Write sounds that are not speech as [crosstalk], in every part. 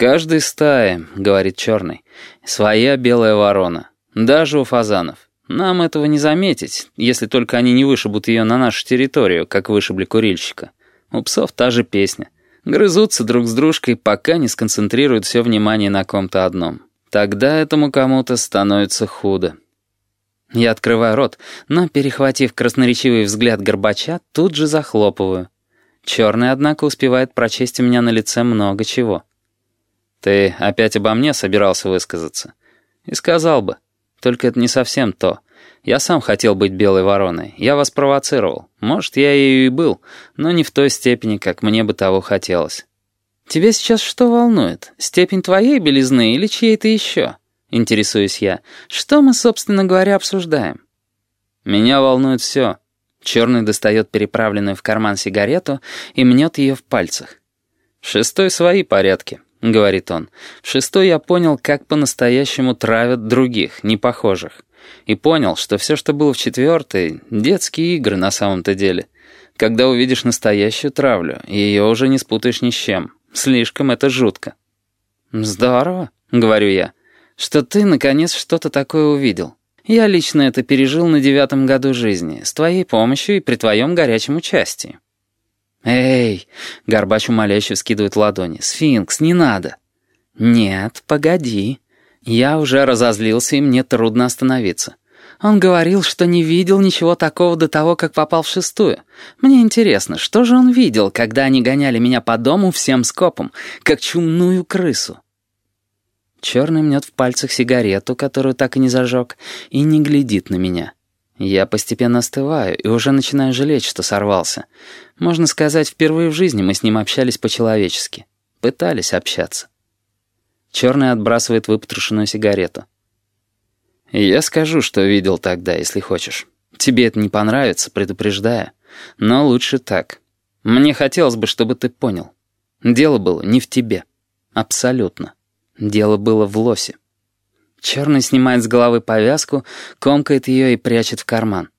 каждой стае, — говорит черный, — своя белая ворона. Даже у фазанов. Нам этого не заметить, если только они не вышибут ее на нашу территорию, как вышибли курильщика. У псов та же песня. Грызутся друг с дружкой, пока не сконцентрируют все внимание на ком-то одном. Тогда этому кому-то становится худо. Я открываю рот, но, перехватив красноречивый взгляд Горбача, тут же захлопываю. Черный, однако, успевает прочесть у меня на лице много чего. «Ты опять обо мне собирался высказаться?» «И сказал бы. Только это не совсем то. Я сам хотел быть белой вороной. Я вас провоцировал. Может, я ею и был, но не в той степени, как мне бы того хотелось». «Тебя сейчас что волнует? Степень твоей белизны или чьей-то еще?» Интересуюсь я. «Что мы, собственно говоря, обсуждаем?» «Меня волнует все». Черный достает переправленную в карман сигарету и мнет ее в пальцах. «В шестой свои порядки», — говорит он. «В шестой я понял, как по-настоящему травят других, непохожих. И понял, что все, что было в четвертой, детские игры на самом-то деле. Когда увидишь настоящую травлю, ее уже не спутаешь ни с чем. Слишком это жутко». «Здорово», — говорю я, — «что ты, наконец, что-то такое увидел». Я лично это пережил на девятом году жизни, с твоей помощью и при твоем горячем участии». «Эй!» — Горбач умоляюще скидывает ладони. «Сфинкс, не надо!» «Нет, погоди. Я уже разозлился, и мне трудно остановиться. Он говорил, что не видел ничего такого до того, как попал в шестую. Мне интересно, что же он видел, когда они гоняли меня по дому всем скопом, как чумную крысу?» Черный мнет в пальцах сигарету, которую так и не зажег, и не глядит на меня. Я постепенно остываю и уже начинаю жалеть, что сорвался. Можно сказать, впервые в жизни мы с ним общались по-человечески. Пытались общаться. Черный отбрасывает выпотрошенную сигарету. «Я скажу, что видел тогда, если хочешь. Тебе это не понравится, предупреждаю. Но лучше так. Мне хотелось бы, чтобы ты понял. Дело было не в тебе. Абсолютно. Дело было в лосе. Черный снимает с головы повязку, комкает ее и прячет в карман.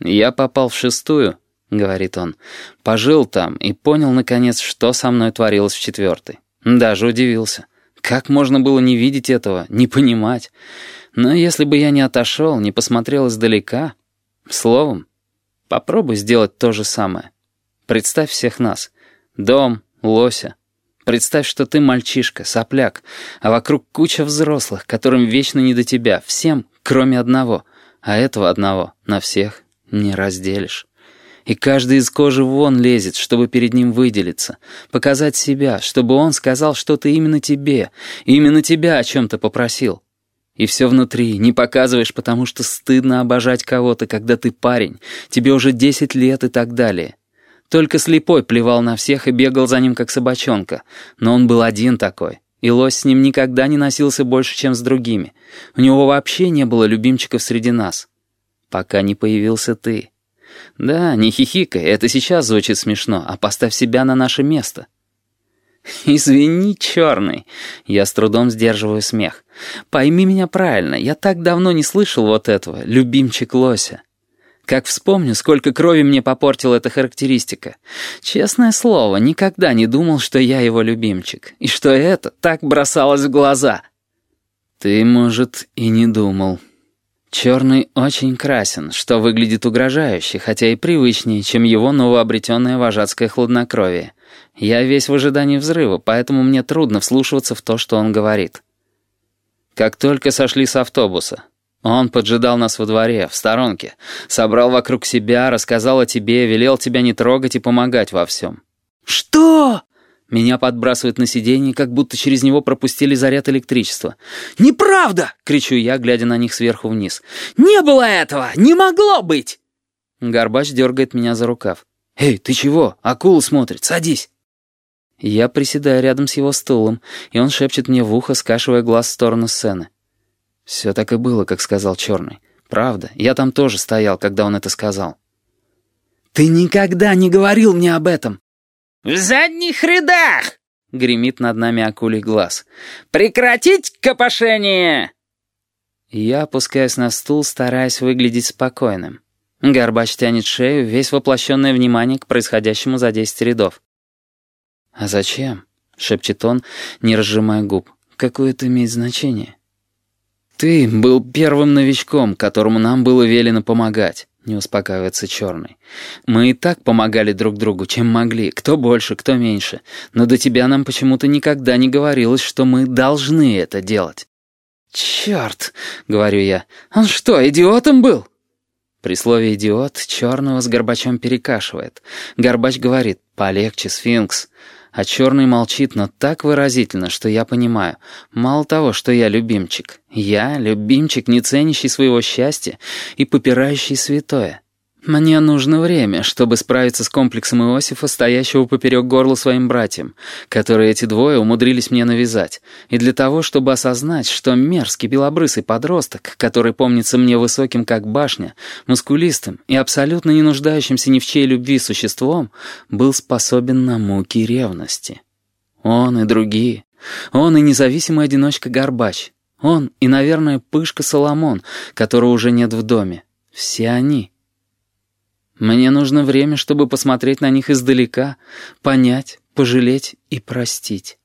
«Я попал в шестую», — говорит он. «Пожил там и понял, наконец, что со мной творилось в четвертой. Даже удивился. Как можно было не видеть этого, не понимать? Но если бы я не отошел, не посмотрел издалека... Словом, попробуй сделать то же самое. Представь всех нас. Дом, лося, Представь, что ты мальчишка, сопляк, а вокруг куча взрослых, которым вечно не до тебя, всем, кроме одного. А этого одного на всех не разделишь. И каждый из кожи вон лезет, чтобы перед ним выделиться, показать себя, чтобы он сказал что-то именно тебе, именно тебя о чем-то попросил. И все внутри не показываешь, потому что стыдно обожать кого-то, когда ты парень, тебе уже десять лет и так далее. Только слепой плевал на всех и бегал за ним, как собачонка. Но он был один такой. И лось с ним никогда не носился больше, чем с другими. У него вообще не было любимчиков среди нас. Пока не появился ты. Да, не хихикай, это сейчас звучит смешно, а поставь себя на наше место. [laughs] «Извини, черный». Я с трудом сдерживаю смех. «Пойми меня правильно, я так давно не слышал вот этого, любимчик лося. Как вспомню, сколько крови мне попортила эта характеристика. Честное слово, никогда не думал, что я его любимчик. И что это так бросалось в глаза. Ты, может, и не думал. Черный очень красен, что выглядит угрожающе, хотя и привычнее, чем его новообретенное вожатское хладнокровие. Я весь в ожидании взрыва, поэтому мне трудно вслушиваться в то, что он говорит. Как только сошли с автобуса, он поджидал нас во дворе, в сторонке, собрал вокруг себя, рассказал о тебе, велел тебя не трогать и помогать во всем. «Что?» Меня подбрасывает на сиденье, как будто через него пропустили заряд электричества. «Неправда!» — кричу я, глядя на них сверху вниз. «Не было этого! Не могло быть!» Горбач дергает меня за рукав. «Эй, ты чего? Акула смотрит, садись!» Я приседаю рядом с его стулом, и он шепчет мне в ухо, скашивая глаз в сторону сцены. Все так и было, как сказал Черный. Правда, я там тоже стоял, когда он это сказал. «Ты никогда не говорил мне об этом!» «В задних рядах!» — гремит над нами акулий глаз. «Прекратить копошение!» Я опускаюсь на стул, стараясь выглядеть спокойным. Горбач тянет шею, весь воплощенное внимание к происходящему за десять рядов. «А зачем? шепчет он, не разжимая губ. «Какое это имеет значение?» «Ты был первым новичком, которому нам было велено помогать», — не успокаивается Черный. «Мы и так помогали друг другу, чем могли, кто больше, кто меньше, но до тебя нам почему-то никогда не говорилось, что мы должны это делать». «Черт!» — говорю я. «Он что, идиотом был?» При слове «идиот» черного с Горбачом перекашивает. Горбач говорит «полегче, сфинкс». А черный молчит, но так выразительно, что я понимаю. Мало того, что я любимчик. Я любимчик, не ценящий своего счастья и попирающий святое. Мне нужно время, чтобы справиться с комплексом Иосифа, стоящего поперек горла своим братьям, которые эти двое умудрились мне навязать, и для того, чтобы осознать, что мерзкий белобрысый подросток, который помнится мне высоким как башня, мускулистым и абсолютно не нуждающимся ни в чьей любви существом, был способен на муки ревности. Он и другие. Он и независимый одиночка Горбач. Он и, наверное, Пышка Соломон, которого уже нет в доме. Все они — мне нужно время, чтобы посмотреть на них издалека, понять, пожалеть и простить.